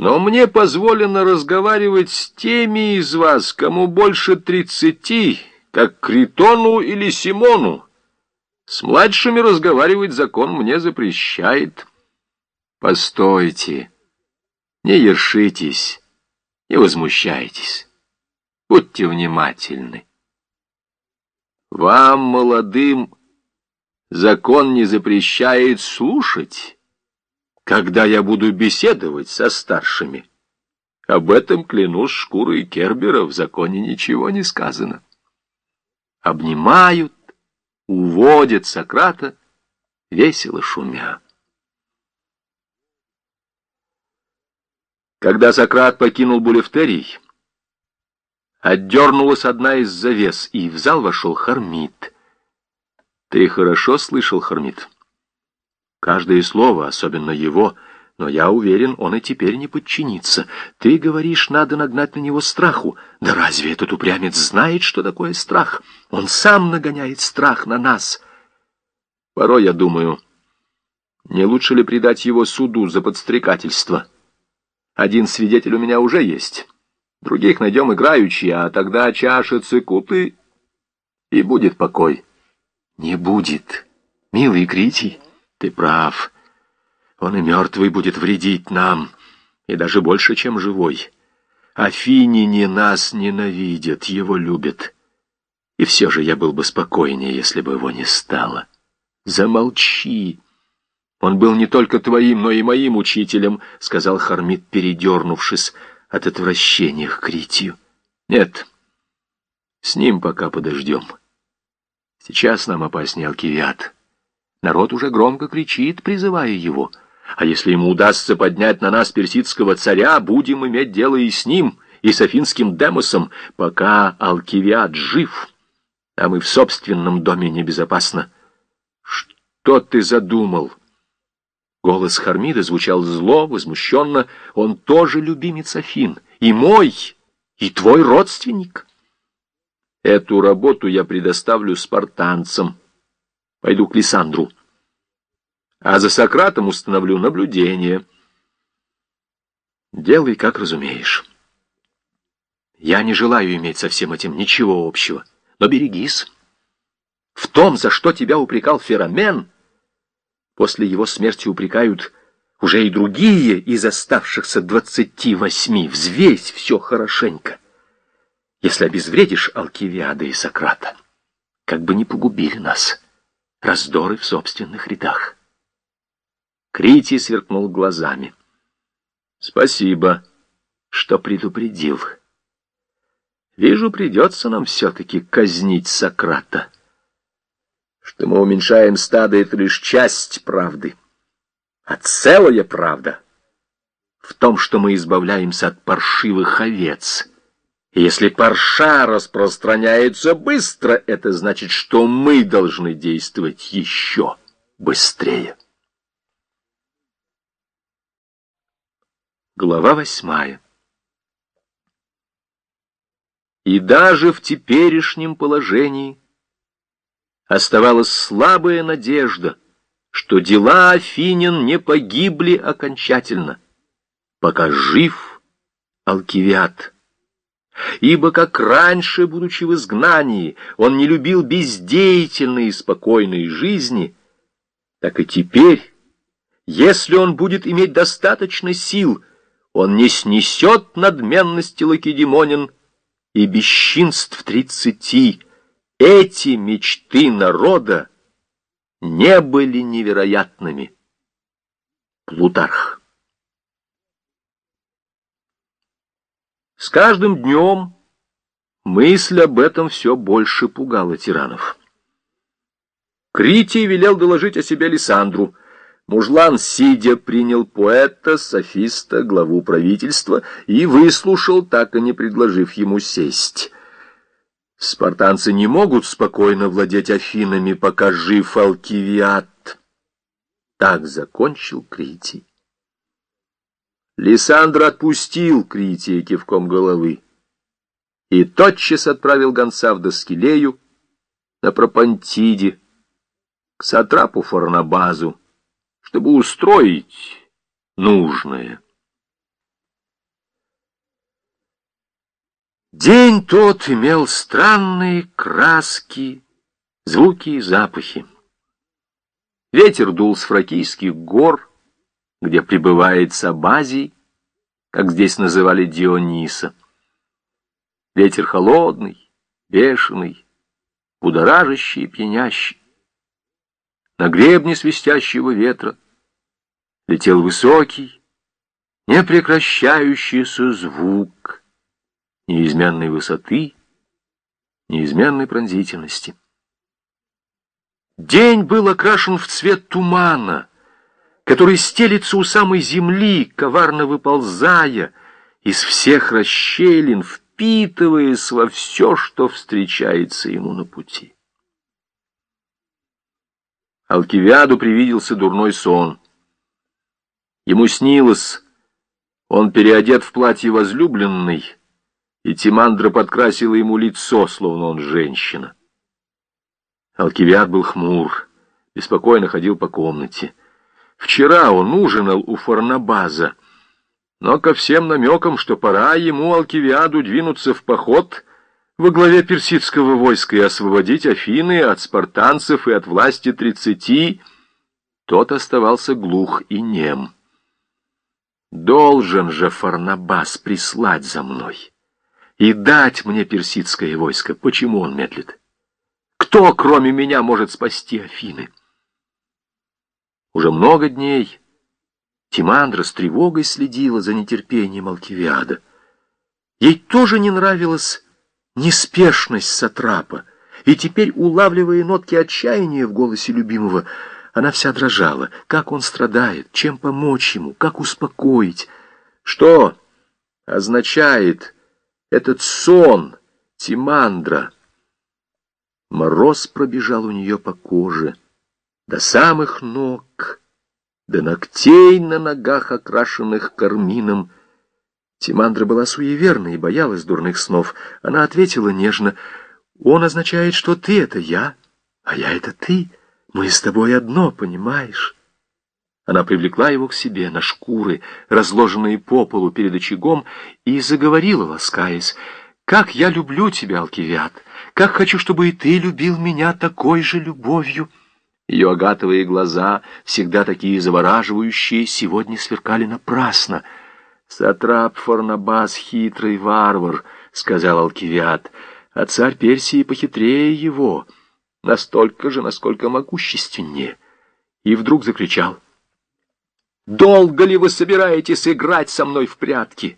Но мне позволено разговаривать с теми из вас, кому больше тридцати, как Критону или Симону. С младшими разговаривать закон мне запрещает. Постойте, не ершитесь, не возмущайтесь, будьте внимательны. Вам, молодым, закон не запрещает слушать, когда я буду беседовать со старшими. Об этом, клянусь шкурой Кербера, в законе ничего не сказано. Обнимают, уводят Сократа, весело шумя. Когда Сократ покинул Булевтерий, отдернулась одна из завес, и в зал вошел Хармит. Ты хорошо слышал, Хармит? Каждое слово, особенно его, но я уверен, он и теперь не подчинится. Ты говоришь, надо нагнать на него страху. Да разве этот упрямец знает, что такое страх? Он сам нагоняет страх на нас. Порой я думаю, не лучше ли предать его суду за подстрекательство? Один свидетель у меня уже есть». Других найдем играючи, а тогда чаша цикуты и будет покой. Не будет. Милый Критий, ты прав. Он и мертвый будет вредить нам, и даже больше, чем живой. Афиняне нас ненавидят, его любят. И все же я был бы спокойнее, если бы его не стало. Замолчи. Он был не только твоим, но и моим учителем, сказал Хармит, передернувшись от отвращения к Критию. Нет, с ним пока подождем. Сейчас нам опаснее Алкивиад. Народ уже громко кричит, призывая его. А если ему удастся поднять на нас персидского царя, будем иметь дело и с ним, и с афинским демосом, пока Алкивиад жив. А мы в собственном доме небезопасно. Что ты задумал? Голос Хармида звучал зло, возмущенно. Он тоже любимец Афин. И мой, и твой родственник. Эту работу я предоставлю спартанцам. Пойду к Лиссандру. А за Сократом установлю наблюдение. Делай, как разумеешь. Я не желаю иметь со всем этим ничего общего. Но берегись. В том, за что тебя упрекал Феромен, После его смерти упрекают уже и другие из оставшихся двадцати восьми. Взвесь все хорошенько. Если обезвредишь Алкивиада и Сократа, как бы не погубили нас раздоры в собственных рядах. Критий сверкнул глазами. Спасибо, что предупредил. Вижу, придется нам все-таки казнить Сократа что мы уменьшаем стадо, это лишь часть правды. А целая правда в том, что мы избавляемся от паршивых овец. Если парша распространяется быстро, это значит, что мы должны действовать еще быстрее. Глава восьмая. И даже в теперешнем положении оставалась слабая надежда, что дела Афинин не погибли окончательно, пока жив Алкивиад. Ибо как раньше, будучи в изгнании, он не любил бездеятельной и спокойной жизни, так и теперь, если он будет иметь достаточно сил, он не снесет надменности Лакедемонин и бесчинств тридцати, эти мечты народа не были невероятными. Плутарх. С каждым днем мысль об этом все больше пугала тиранов. Критий велел доложить о себе Лиссандру. Мужлан, сидя, принял поэта, софиста, главу правительства и выслушал, так и не предложив ему сесть. Спартанцы не могут спокойно владеть Афинами, пока жив Алкивиад. Так закончил Критий. Лиссандр отпустил Крития кивком головы и тотчас отправил гонца в Доскилею на Пропантиде к сатрапу Форнабазу, чтобы устроить нужное. День тот имел странные краски, звуки и запахи. Ветер дул с фракийских гор, где пребывает Сабазий, как здесь называли Диониса. Ветер холодный, бешеный, будоражащий и пьянящий. На гребне свистящего ветра летел высокий, непрекращающийся звук неизменной высоты, неизменной пронзительности. День был окрашен в цвет тумана, который стелится у самой земли, коварно выползая из всех расщелин, впитываясь во все, что встречается ему на пути. Алкивиаду привиделся дурной сон. Ему снилось, он переодет в платье возлюбленной, и Тимандра подкрасила ему лицо, словно он женщина. Алкивиад был хмур, беспокойно ходил по комнате. Вчера он ужинал у Фарнабаза, но ко всем намекам, что пора ему, Алкивиаду, двинуться в поход во главе персидского войска и освободить Афины от спартанцев и от власти тридцати, тот оставался глух и нем. Должен же Фарнабас прислать за мной и дать мне персидское войско. Почему он медлит? Кто, кроме меня, может спасти Афины? Уже много дней Тимандра с тревогой следила за нетерпением Алкивиада. Ей тоже не нравилась неспешность Сатрапа, и теперь, улавливая нотки отчаяния в голосе любимого, она вся дрожала. Как он страдает, чем помочь ему, как успокоить. Что означает этот сон Тимандра? Мороз пробежал у нее по коже, до самых ног, до ногтей на ногах, окрашенных кармином. Тимандра была суеверна и боялась дурных снов. Она ответила нежно, «Он означает, что ты — это я, а я — это ты. Мы с тобой одно, понимаешь?» Она привлекла его к себе на шкуры, разложенные по полу перед очагом, и заговорила, ласкаясь, «Как я люблю тебя, Алкивиад! Как хочу, чтобы и ты любил меня такой же любовью!» Ее агатовые глаза, всегда такие завораживающие, сегодня сверкали напрасно. «Сатрап Форнабас — хитрый варвар», — сказал Алкивиад, — «а царь Персии похитрее его, настолько же, насколько могущественнее». И вдруг закричал, «Долго ли вы собираетесь играть со мной в прятки?»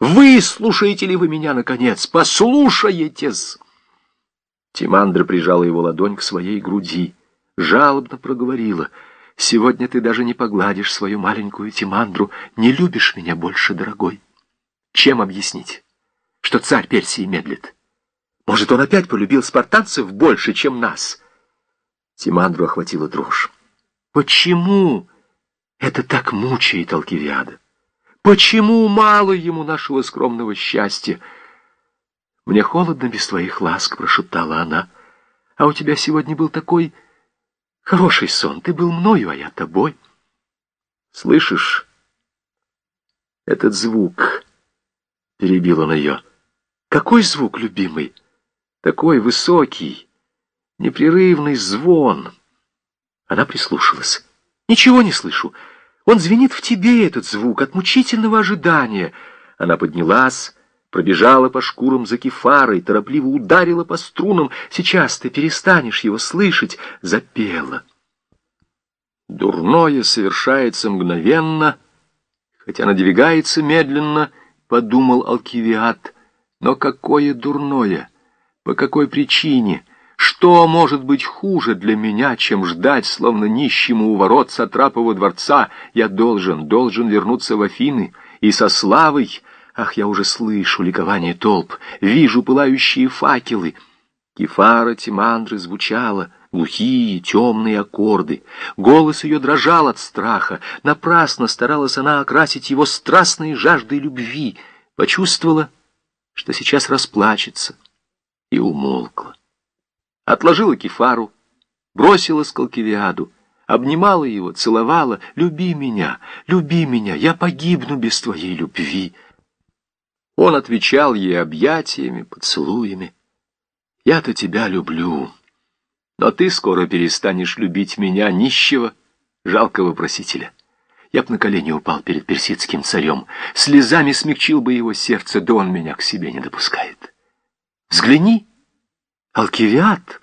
Выслушаете ли вы меня, наконец? Послушаетесь!» Тимандра прижала его ладонь к своей груди, жалобно проговорила. «Сегодня ты даже не погладишь свою маленькую Тимандру, не любишь меня больше, дорогой. Чем объяснить, что царь Персии медлит? Может, он опять полюбил спартанцев больше, чем нас?» Тимандру охватила дрожь. «Почему это так мучает Алкивиада?» Почему мало ему нашего скромного счастья? Мне холодно без твоих ласк, прошептала она. А у тебя сегодня был такой хороший сон. Ты был мною, а я тобой. Слышишь? Этот звук, перебил он ее. Какой звук, любимый? Такой высокий, непрерывный звон. Она прислушалась. Ничего не слышу. Он звенит в тебе, этот звук, от мучительного ожидания. Она поднялась, пробежала по шкурам за кефарой, торопливо ударила по струнам. Сейчас ты перестанешь его слышать, запела. Дурное совершается мгновенно, хотя надвигается медленно, подумал Алкивиад. Но какое дурное? По какой причине? Что может быть хуже для меня, чем ждать, словно нищему у ворот Сатрапова дворца? Я должен, должен вернуться в Афины, и со славой... Ах, я уже слышу ликование толп, вижу пылающие факелы. Кефара Тимандры звучала, глухие, темные аккорды. Голос ее дрожал от страха. Напрасно старалась она окрасить его страстной жаждой любви. Почувствовала, что сейчас расплачется, и умолкла отложила кефару, бросила скалкивиаду, обнимала его, целовала. «Люби меня, люби меня, я погибну без твоей любви». Он отвечал ей объятиями, поцелуями. «Я-то тебя люблю, но ты скоро перестанешь любить меня, нищего, жалкого просителя. Я б на колени упал перед персидским царем, слезами смягчил бы его сердце, да он меня к себе не допускает. Взгляни, Алкивиад!»